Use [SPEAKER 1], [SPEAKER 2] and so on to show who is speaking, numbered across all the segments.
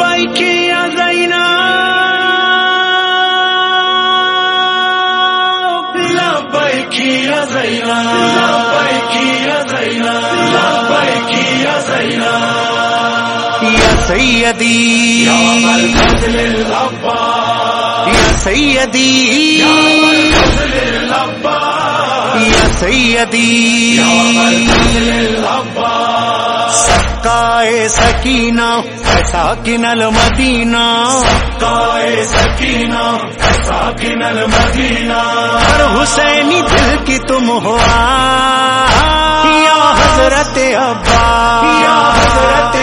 [SPEAKER 1] لبیک یا زینب لبیک یا زینب لبیک یا زینب لبیک یا زینب یا سیدی یا مرکز یا سیدی یا مرکز یا سیدی یا مرکز سکائے سکینہ ساکن المدینہ۔ سکائے سکینہ ساکن المدینہ۔ ہر حسینی دل کی تم ہوا یا حضرت ابا یا حضرت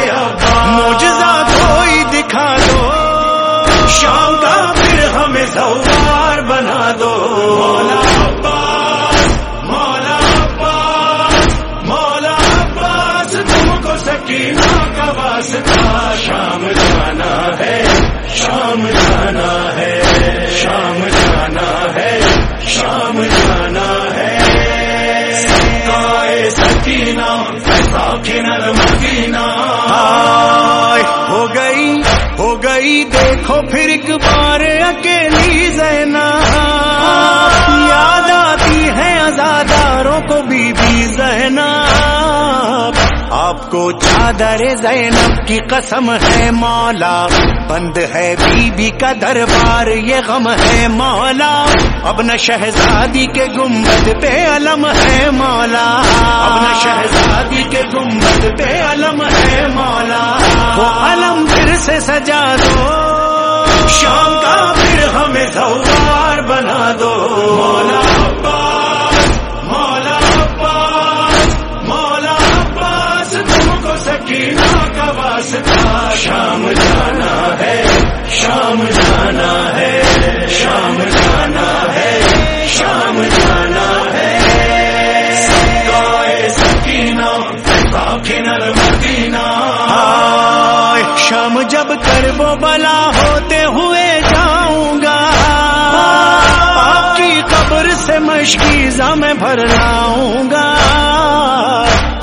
[SPEAKER 1] ہو گئی، دیکھو پھر ایک بار اکیلی زینا یاد آتی ہے ازاداروں کو بی بی زینا آپ کو چادر زینب کی قسم ہے مولا، بند ہے بی بی کا دربار، یہ غم ہے مولا۔ اب نہ شہزادی کے گنبد پہ علم ہے مولا۔ اب نہ شہزادی کے گنبد پہ علم ہے مولا۔ وہ علم پھر سے سجا دو۔ شام جانا ہے شام جانا ہے شام جانا ہے۔ سکائے سکینہ المدینہ شام جب کر وہ بلا ہوتے ہوئے جاؤں گا۔ آپ کی قبر سے مشکیزہ میں بھر لاؤں گا۔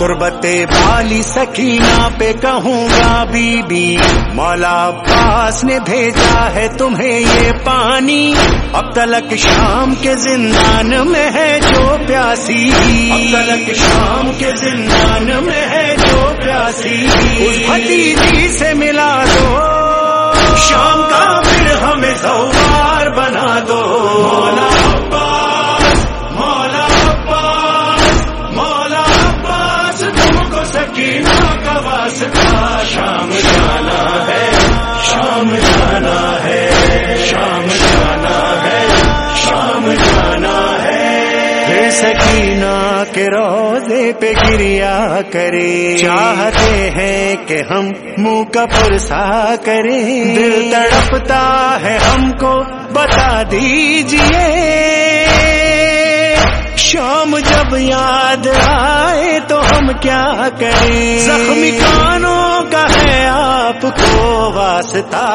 [SPEAKER 1] تربت بالی سکینہ پہ کہوں گا بی بی۔ مولا عباس نے بھیجا ہے تمہیں یہ پانی۔ اب تلک شام کے زندان میں ہے جو پیاسی۔ اب تلک شام کے زندان میں ہے جو پیاسی۔ اس بھتیجی سے ملا دو۔ شام کا پھر ہمیں زوار بنا دو۔ سکینہ کے روزے پہ گریا کرے۔ چاہتے ہیں کہ ہم منہ کا پرسا کریں دل تڑپتا ہے ہم کو، بتا دیجیے۔ شام جب یاد آئے تو ہم کیا کریں؟ زخمی کانوں کا ہے آپ کو واسطہ۔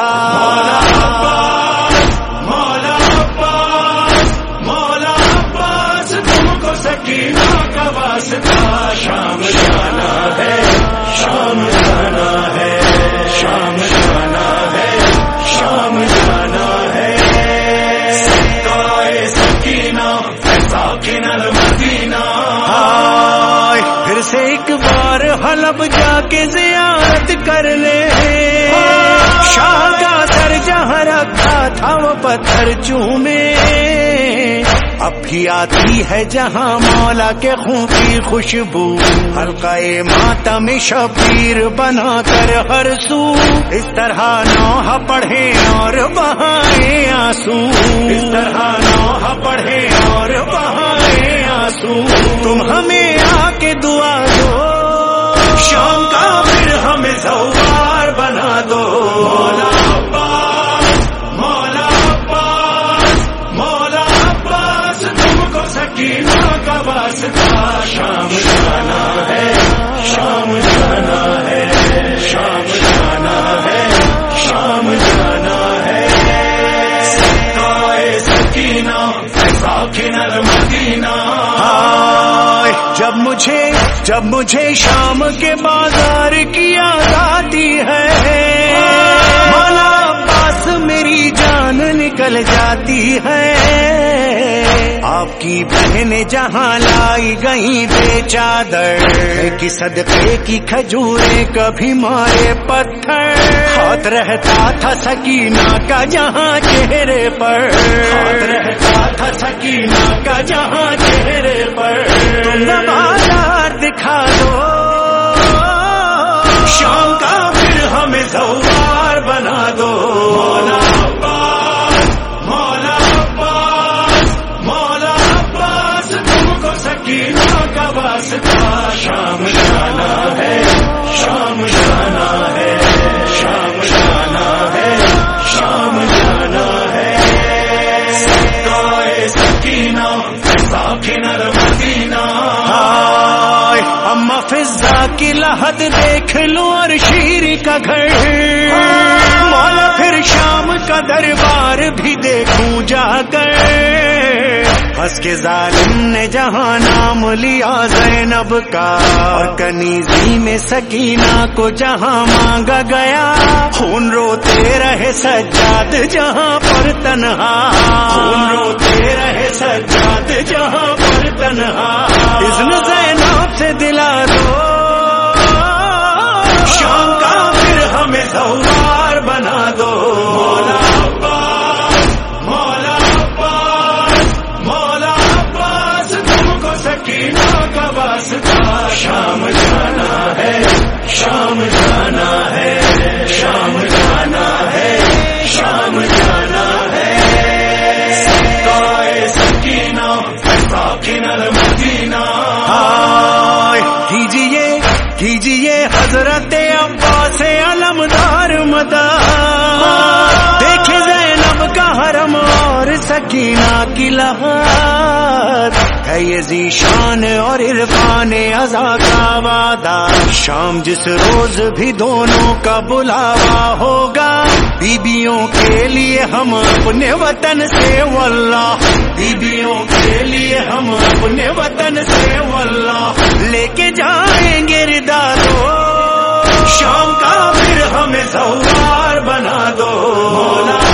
[SPEAKER 1] واسطہ شام جانا ہے شام جانا ہے شام جانا ہے شام جانا ہے. سکائے سکینہ ساکن المدینہ پھر سے ایک بار حلب جا کے زیارت کر لے. شاہ کا سر جہاں رکھا تھا وہ پتھر چومے. اب بھی آتی ہے جہاں مولا کے خون کی خوشبو، حلقہ ماتم شبیر بنا کر ہر سو۔ اس طرح نوح پڑھے اور بہائے آنسو۔ اس طرح نوح پڑھے اور بہائے آنسو۔ تم ہمیں جب مجھے شام کے بازار کی یاد آتی ہے۔ مولا عباس میری جان نکل جاتی ہے۔ آپ کی بہن جہاں لائی گئی بے چادر۔ کی صدقے کی کھجورے کبھی مارے پتھر۔ ہاتھ رہتا تھا سکینہ کا جہاں چہرے پر۔ ہاتھ رہتا تھا سکینہ کا جہاں چہرے پر۔ تم بازار دکھا دو۔ کی لہت دیکھ لو اور شیر کا گھر۔ مولا پھر شام کا دربار بھی دیکھوں جا کر۔ ہنس کے ظالم نے جہاں نام لیا زینب کا، اور کنیزی میں سکینہ کو جہاں مانگا گیا۔ خون روتے رہے سجاد جہاں پر تنہا۔ خون روتے رہے سجاد جہاں پر تنہا۔ اذن زینب سکینہ کی لہر ہے یہ ذیشان اور عرفان ازا کا وعدہ۔ شام جس روز بھی دونوں کا بلاوا ہوگا، بیبیوں کے لیے ہم اپنے وطن سے، واللہ۔ بیبیوں کے لیے ہم اپنے وطن سے، واللہ۔ لے کے جائیں گے ردا دو شام کا پھر ہمیں سوار بنا دو۔ مولا